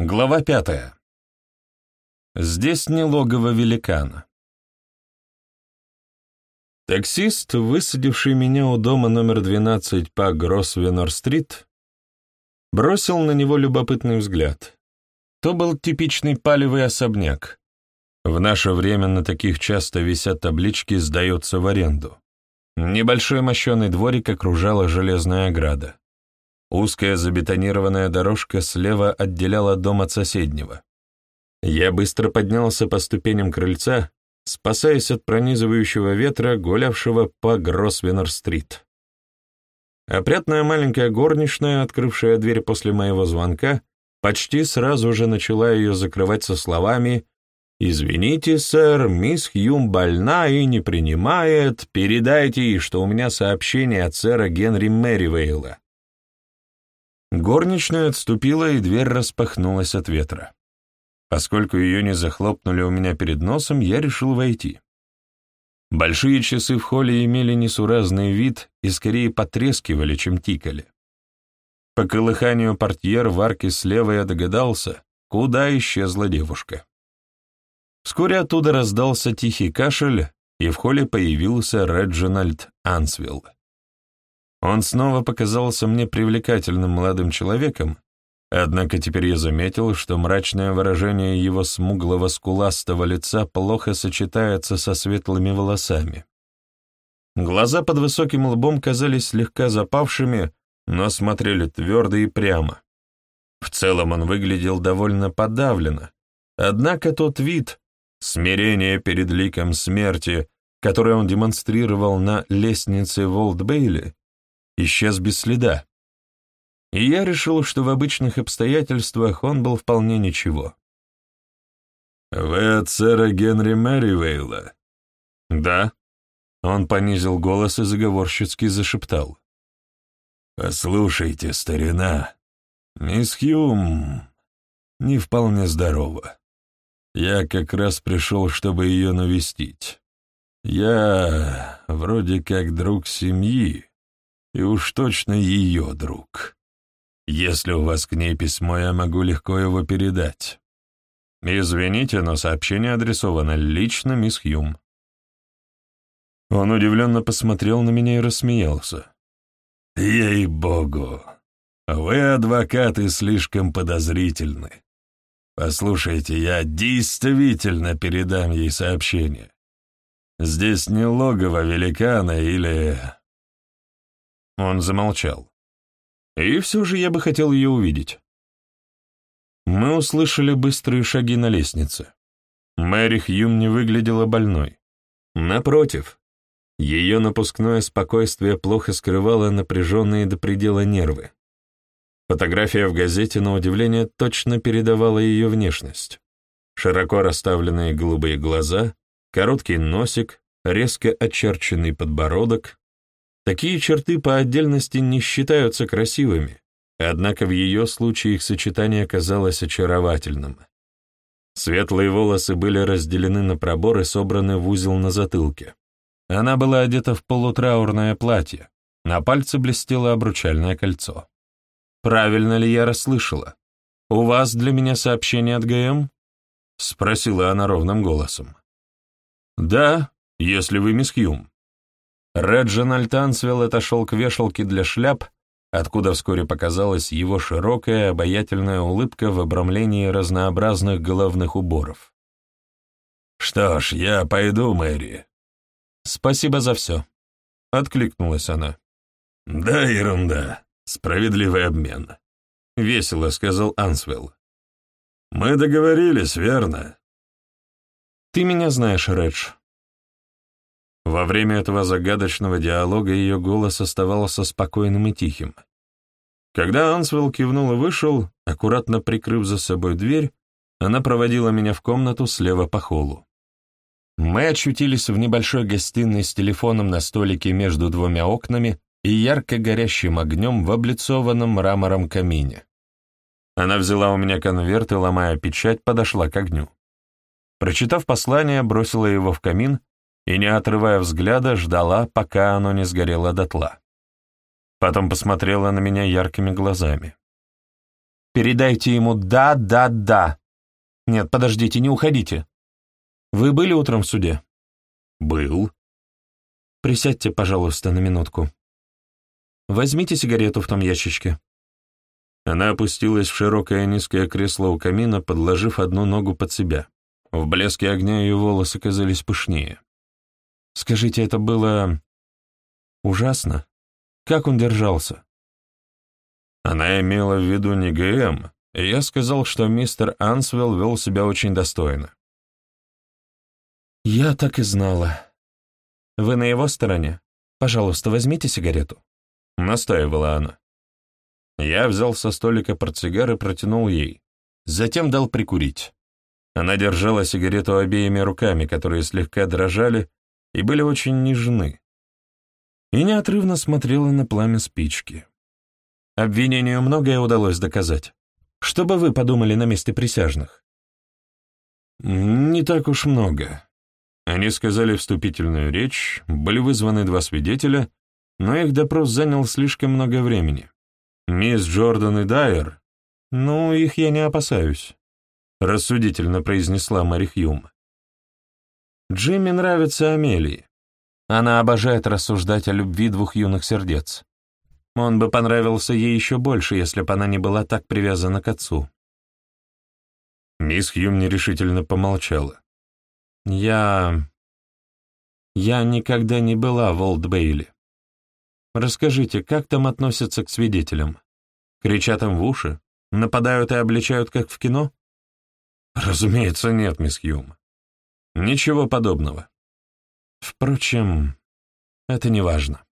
Глава пятая. Здесь не логово великана. Таксист, высадивший меня у дома номер 12 по Гроссвеннер-стрит, бросил на него любопытный взгляд. То был типичный палевый особняк. В наше время на таких часто висят таблички «Сдается в аренду». Небольшой мощеный дворик окружала железная ограда. Узкая забетонированная дорожка слева отделяла дом от соседнего. Я быстро поднялся по ступеням крыльца, спасаясь от пронизывающего ветра, гулявшего по Гросвеннер-стрит. Опрятная маленькая горничная, открывшая дверь после моего звонка, почти сразу же начала ее закрывать со словами «Извините, сэр, мисс Хьюм больна и не принимает. Передайте ей, что у меня сообщение от сэра Генри Мэривейла». Горничная отступила, и дверь распахнулась от ветра. Поскольку ее не захлопнули у меня перед носом, я решил войти. Большие часы в холле имели несуразный вид и скорее потрескивали, чем тикали. По колыханию портьер в арке слева я догадался, куда исчезла девушка. Вскоре оттуда раздался тихий кашель, и в холле появился Реджинальд Ансвилл. Он снова показался мне привлекательным молодым человеком, однако теперь я заметил, что мрачное выражение его смуглого скуластого лица плохо сочетается со светлыми волосами. Глаза под высоким лбом казались слегка запавшими, но смотрели твердо и прямо. В целом он выглядел довольно подавленно, однако тот вид, смирение перед ликом смерти, который он демонстрировал на лестнице Волт-Бейли, исчез без следа. И я решил, что в обычных обстоятельствах он был вполне ничего. «Вы от сэра Генри Мэривейла?» «Да». Он понизил голос и заговорщицки зашептал. «Послушайте, старина, мисс Хьюм не вполне здорова. Я как раз пришел, чтобы ее навестить. Я вроде как друг семьи, и уж точно ее друг. Если у вас к ней письмо, я могу легко его передать. Извините, но сообщение адресовано лично мисс Хьюм. Он удивленно посмотрел на меня и рассмеялся. «Ей-богу! Вы, адвокаты, слишком подозрительны. Послушайте, я действительно передам ей сообщение. Здесь не логово великана или он замолчал. И все же я бы хотел ее увидеть. Мы услышали быстрые шаги на лестнице. Мэри Хьюм не выглядела больной. Напротив, ее напускное спокойствие плохо скрывало напряженные до предела нервы. Фотография в газете, на удивление, точно передавала ее внешность. Широко расставленные голубые глаза, короткий носик, резко очерченный подбородок, Такие черты по отдельности не считаются красивыми, однако в ее случае их сочетание казалось очаровательным. Светлые волосы были разделены на пробор и собраны в узел на затылке. Она была одета в полутраурное платье, на пальце блестело обручальное кольцо. «Правильно ли я расслышала? У вас для меня сообщение от ГМ?» — спросила она ровным голосом. «Да, если вы мисс Хьюм. Реджинальд Ансвелл отошел к вешалке для шляп, откуда вскоре показалась его широкая обаятельная улыбка в обрамлении разнообразных головных уборов. «Что ж, я пойду, Мэри». «Спасибо за все», — откликнулась она. «Да, ерунда. Справедливый обмен», — весело сказал Ансвелл. «Мы договорились, верно?» «Ты меня знаешь, Редж. Во время этого загадочного диалога ее голос оставался спокойным и тихим. Когда Ансвелл кивнул и вышел, аккуратно прикрыв за собой дверь, она проводила меня в комнату слева по холлу. Мы очутились в небольшой гостиной с телефоном на столике между двумя окнами и ярко горящим огнем в облицованном мрамором камине. Она взяла у меня конверт и, ломая печать, подошла к огню. Прочитав послание, бросила его в камин и, не отрывая взгляда, ждала, пока оно не сгорело дотла. Потом посмотрела на меня яркими глазами. Передайте ему «да, да, да». Нет, подождите, не уходите. Вы были утром в суде? Был. Присядьте, пожалуйста, на минутку. Возьмите сигарету в том ящичке. Она опустилась в широкое низкое кресло у камина, подложив одну ногу под себя. В блеске огня ее волосы казались пышнее. Скажите, это было... ужасно? Как он держался? Она имела в виду не ГМ, и я сказал, что мистер Ансвелл вел себя очень достойно. «Я так и знала. Вы на его стороне? Пожалуйста, возьмите сигарету», — настаивала она. Я взял со столика портсигар и протянул ей. Затем дал прикурить. Она держала сигарету обеими руками, которые слегка дрожали и были очень нежны, и неотрывно смотрела на пламя спички. Обвинению многое удалось доказать. Что бы вы подумали на месте присяжных? Не так уж много. Они сказали вступительную речь, были вызваны два свидетеля, но их допрос занял слишком много времени. Мисс Джордан и Дайер, ну, их я не опасаюсь, рассудительно произнесла Мари Хьюм. Джимми нравится Амелии. Она обожает рассуждать о любви двух юных сердец. Он бы понравился ей еще больше, если бы она не была так привязана к отцу. Мисс Хьюм нерешительно помолчала. «Я... я никогда не была в Олд-Бейли. Расскажите, как там относятся к свидетелям? Кричат им в уши? Нападают и обличают, как в кино?» «Разумеется, нет, мисс Хьюм. Ничего подобного. Впрочем, это не важно.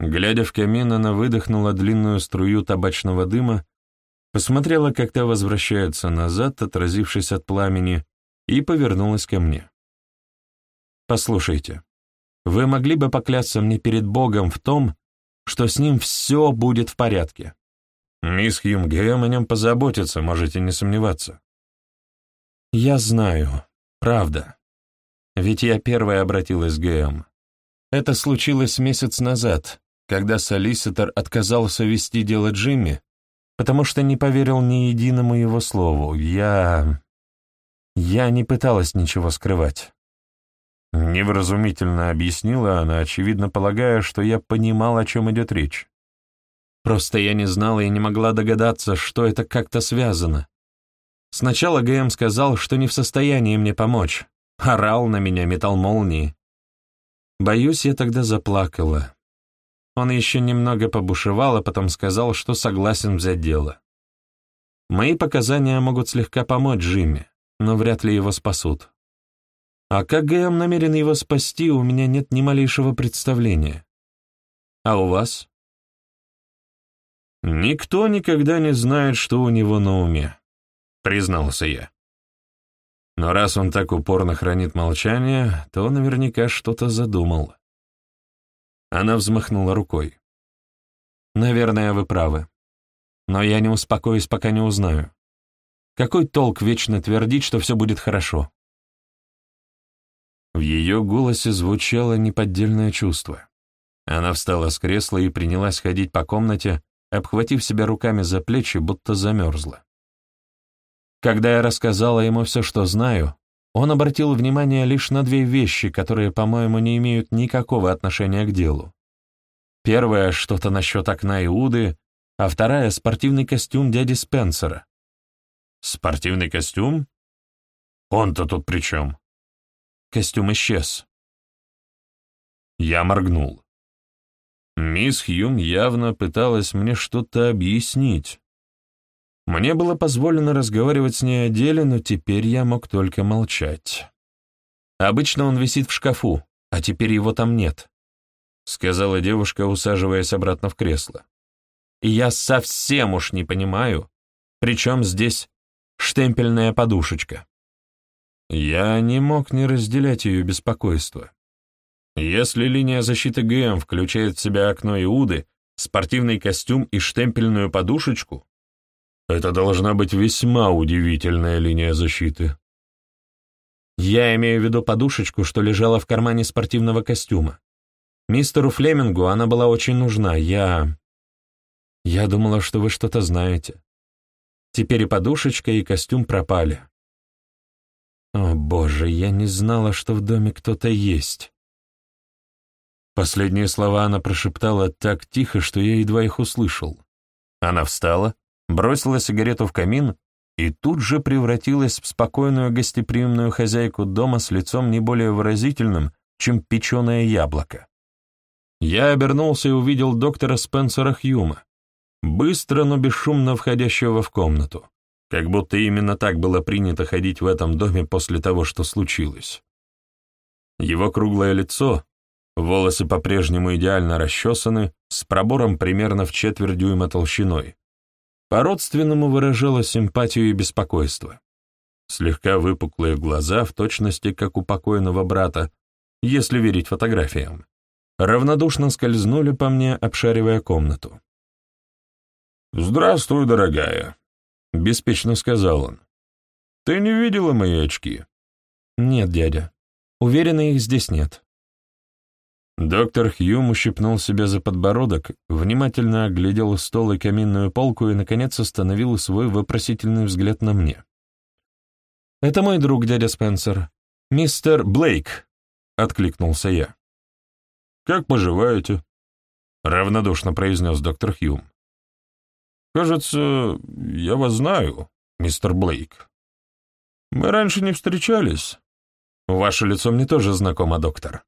Глядя в камин, она выдохнула длинную струю табачного дыма, посмотрела, как та возвращается назад, отразившись от пламени, и повернулась ко мне. «Послушайте, вы могли бы поклясться мне перед Богом в том, что с ним все будет в порядке?» «Мисс Хьюм Гэм о нем позаботится, можете не сомневаться». «Я знаю, правда. Ведь я первая обратилась к ГМ. Это случилось месяц назад, когда солиситор отказался вести дело Джимми, потому что не поверил ни единому его слову. Я... я не пыталась ничего скрывать. Невразумительно объяснила она, очевидно полагая, что я понимал, о чем идет речь. Просто я не знала и не могла догадаться, что это как-то связано. Сначала ГМ сказал, что не в состоянии мне помочь. Орал на меня, метал молнии. Боюсь, я тогда заплакала. Он еще немного побушевал, а потом сказал, что согласен взять дело. Мои показания могут слегка помочь Джимми, но вряд ли его спасут. А как ГМ намерен его спасти, у меня нет ни малейшего представления. А у вас? Никто никогда не знает, что у него на уме, признался я. Но раз он так упорно хранит молчание, то наверняка что-то задумал. Она взмахнула рукой. «Наверное, вы правы. Но я не успокоюсь, пока не узнаю. Какой толк вечно твердить, что все будет хорошо?» В ее голосе звучало неподдельное чувство. Она встала с кресла и принялась ходить по комнате, обхватив себя руками за плечи, будто замерзла. Когда я рассказала ему все, что знаю, он обратил внимание лишь на две вещи, которые, по-моему, не имеют никакого отношения к делу. Первая — что-то насчет окна Иуды, а вторая — спортивный костюм дяди Спенсера. «Спортивный костюм? Он-то тут при чем?» Костюм исчез. Я моргнул. Мисс Хьюм явно пыталась мне что-то объяснить, мне было позволено разговаривать с ней о деле, но теперь я мог только молчать. «Обычно он висит в шкафу, а теперь его там нет», — сказала девушка, усаживаясь обратно в кресло. «И я совсем уж не понимаю, при чем здесь штемпельная подушечка». Я не мог не разделять ее беспокойство. Если линия защиты ГМ включает в себя окно Иуды, спортивный костюм и штемпельную подушечку, это должна быть весьма удивительная линия защиты. Я имею в виду подушечку, что лежала в кармане спортивного костюма. Мистеру Флемингу она была очень нужна. Я... Я думала, что вы что-то знаете. Теперь и подушечка, и костюм пропали. О, боже, я не знала, что в доме кто-то есть. Последние слова она прошептала так тихо, что я едва их услышал. Она встала, бросила сигарету в камин и тут же превратилась в спокойную гостеприимную хозяйку дома с лицом не более выразительным, чем печеное яблоко. Я обернулся и увидел доктора Спенсера Хьюма, быстро, но бесшумно входящего в комнату, как будто именно так было принято ходить в этом доме после того, что случилось. Его круглое лицо, волосы по-прежнему идеально расчесаны, с пробором примерно в четверть дюйма толщиной, по-родственному выражало симпатию и беспокойство. Слегка выпуклые глаза, в точности как у покойного брата, если верить фотографиям, равнодушно скользнули по мне, обшаривая комнату. «Здравствуй, дорогая», — беспечно сказал он. «Ты не видела мои очки?» «Нет, дядя. Уверена, их здесь нет». Доктор Хьюм ущипнул себя за подбородок, внимательно оглядел стол и каминную полку и, наконец, остановил свой вопросительный взгляд на мне. «Это мой друг, дядя Спенсер. Мистер Блейк», — откликнулся я. «Как поживаете?» — равнодушно произнес доктор Хьюм. «Кажется, я вас знаю, мистер Блейк. Мы раньше не встречались. Ваше лицо мне тоже знакомо, доктор».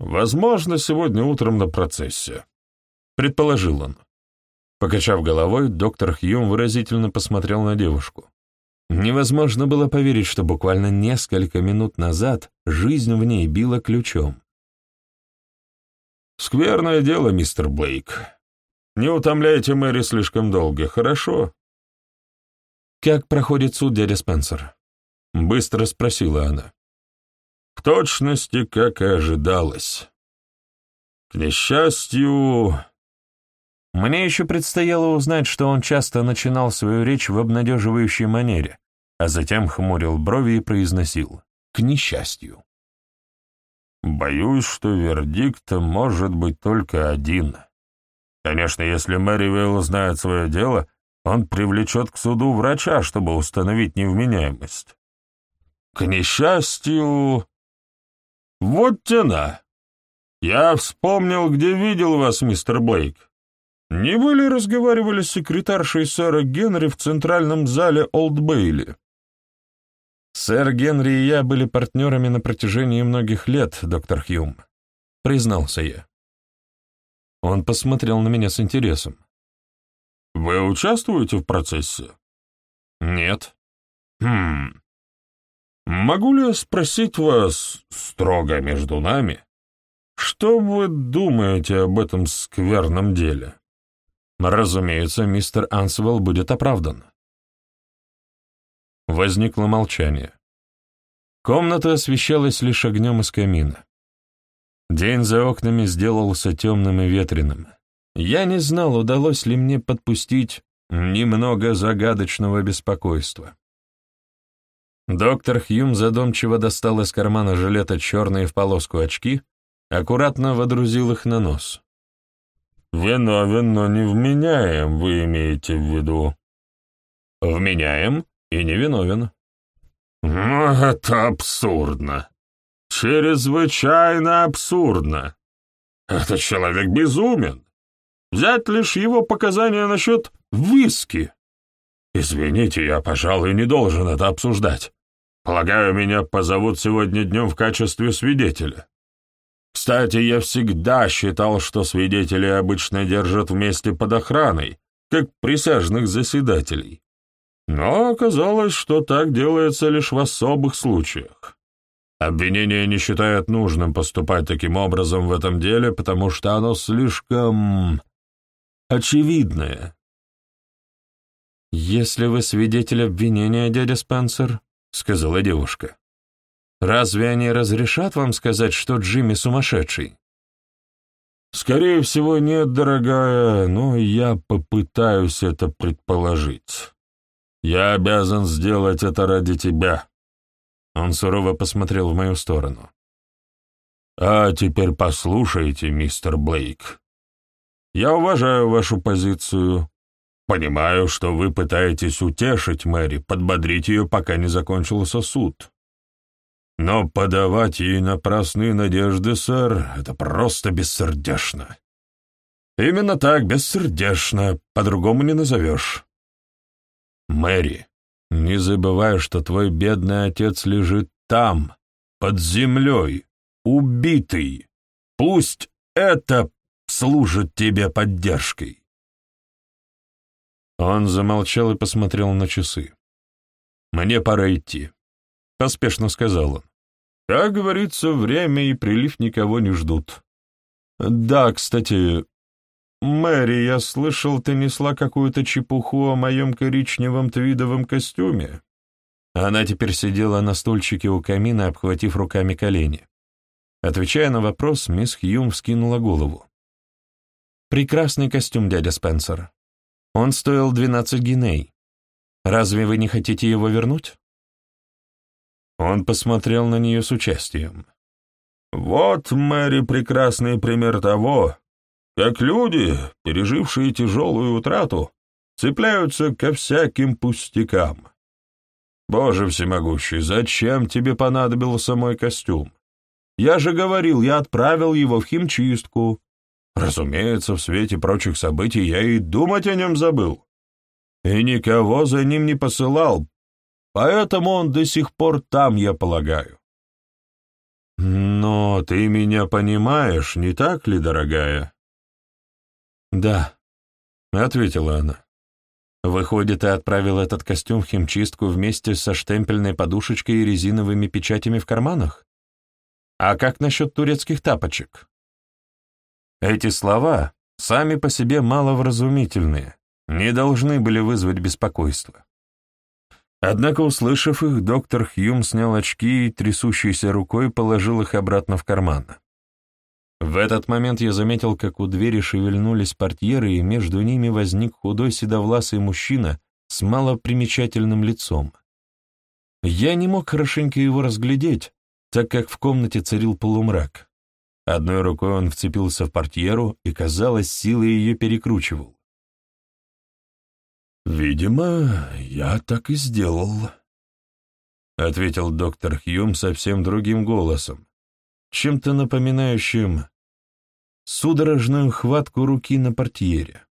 «Возможно, сегодня утром на процессе», — предположил он. Покачав головой, доктор Хьюм выразительно посмотрел на девушку. Невозможно было поверить, что буквально несколько минут назад жизнь в ней била ключом. «Скверное дело, мистер Блейк. Не утомляйте Мэри слишком долго, хорошо?» «Как проходит суд, дядя Спенсер?» — быстро спросила она. «В точности, как и ожидалось. К несчастью...» Мне еще предстояло узнать, что он часто начинал свою речь в обнадеживающей манере, а затем хмурил брови и произносил «к несчастью». «Боюсь, что вердикт может быть только один», Конечно, если Мэривилл знает свое дело, он привлечет к суду врача, чтобы установить невменяемость. К несчастью... Вот тена. Я вспомнил, где видел вас, мистер Блейк. Не вы ли разговаривали с секретаршей сэра Генри в центральном зале Олд Бейли? Сэр Генри и я были партнерами на протяжении многих лет, доктор Хьюм, признался я. Он посмотрел на меня с интересом. «Вы участвуете в процессе?» «Нет». «Хм. Могу ли я спросить вас, строго между нами, что вы думаете об этом скверном деле?» «Разумеется, мистер Ансвелл будет оправдан». Возникло молчание. Комната освещалась лишь огнем из камина. День за окнами сделался темным и ветреным. Я не знал, удалось ли мне подпустить немного загадочного беспокойства. Доктор Хьюм задумчиво достал из кармана жилета черные в полоску очки, аккуратно водрузил их на нос. «Виновен, но не вменяем, вы имеете в виду?» «Вменяем и не виновен». «Это абсурдно», Чрезвычайно абсурдно. Этот человек безумен. Взять лишь его показания насчет виски. Извините, я, пожалуй, не должен это обсуждать. Полагаю, меня позовут сегодня днем в качестве свидетеля. Кстати, я всегда считал, что свидетелей обычно держат вместе под охраной, как присяжных заседателей. Но оказалось, что так делается лишь в особых случаях. Обвинение не считает нужным поступать таким образом в этом деле, потому что оно слишком очевидное. «Если вы свидетель обвинения, дядя Спенсер», — сказала девушка, — «разве они разрешат вам сказать, что Джимми сумасшедший?» «Скорее всего, нет, дорогая, но я попытаюсь это предположить. Я обязан сделать это ради тебя». Он сурово посмотрел в мою сторону. «А теперь послушайте, мистер Блейк. Я уважаю вашу позицию. Понимаю, что вы пытаетесь утешить Мэри, подбодрить ее, пока не закончился суд. Но подавать ей напрасные надежды, сэр, это просто бессердечно. Именно так, бессердечно, по-другому не назовешь. Мэри, не забывай, что твой бедный отец лежит там, под землей, убитый. Пусть это служит тебе поддержкой. Он замолчал и посмотрел на часы. «Мне пора идти», — поспешно сказал он. Как говорится, время и прилив никого не ждут. Да, кстати, Мэри, я слышал, ты несла какую-то чепуху о моем коричневом твидовом костюме. Она теперь сидела на стульчике у камина, обхватив руками колени. Отвечая на вопрос, мисс Хьюм вскинула голову. «Прекрасный костюм, дядя Спенсер. Он стоил двенадцать гиней. Разве вы не хотите его вернуть?» Он посмотрел на нее с участием. «Вот, Мэри, прекрасный пример того, как люди, пережившие тяжелую утрату, цепляются ко всяким пустякам. Боже всемогущий, зачем тебе понадобился мой костюм? Я же говорил, я отправил его в химчистку. Разумеется, в свете прочих событий я и думать о нем забыл. И никого за ним не посылал, Поэтому он до сих пор там, я полагаю. Но ты меня понимаешь, не так ли, дорогая? Да, ответила она. Выходит, ты отправил этот костюм в химчистку вместе со штемпельной подушечкой и резиновыми печатями в карманах? А как насчет турецких тапочек? Эти слова, сами по себе маловразумительные, не должны были вызвать беспокойство. Однако, услышав их, доктор Хьюм снял очки и трясущейся рукой положил их обратно в карман. В этот момент я заметил, как у двери шевельнулись портьеры, и между ними возник худой седовласый мужчина с малопримечательным лицом. Я не мог хорошенько его разглядеть, так как в комнате царил полумрак. Одной рукой он вцепился в портьеру и, казалось, силой ее перекручивал. «Видимо, я так и сделал», — ответил доктор Хьюм совсем другим голосом, чем-то напоминающим судорожную хватку руки на портьере.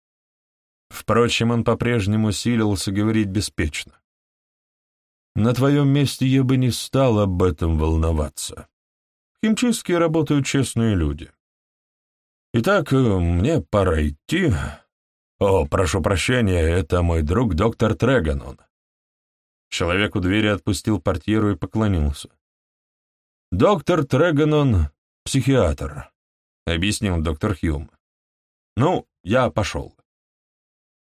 Впрочем, он по-прежнему силился говорить беспечно. «На твоем месте я бы не стал об этом волноваться. Химчистке работают честные люди. Итак, мне пора идти, «О, прошу прощения, это мой друг доктор Треганон». Человек у двери отпустил портьеру и поклонился. «Доктор Треганон — психиатр», — объяснил доктор Хьюм. «Ну, я пошел».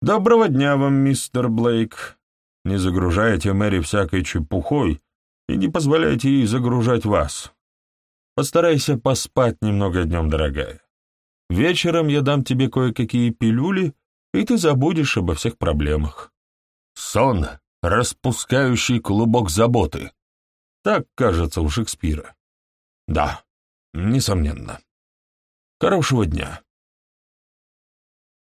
«Доброго дня вам, мистер Блейк. Не загружайте Мэри всякой чепухой и не позволяйте ей загружать вас. Постарайся поспать немного днем, дорогая. Вечером я дам тебе кое-какие пилюли, и ты забудешь обо всех проблемах. Сон, распускающий клубок заботы. Так кажется у Шекспира. Да, несомненно. Хорошего дня.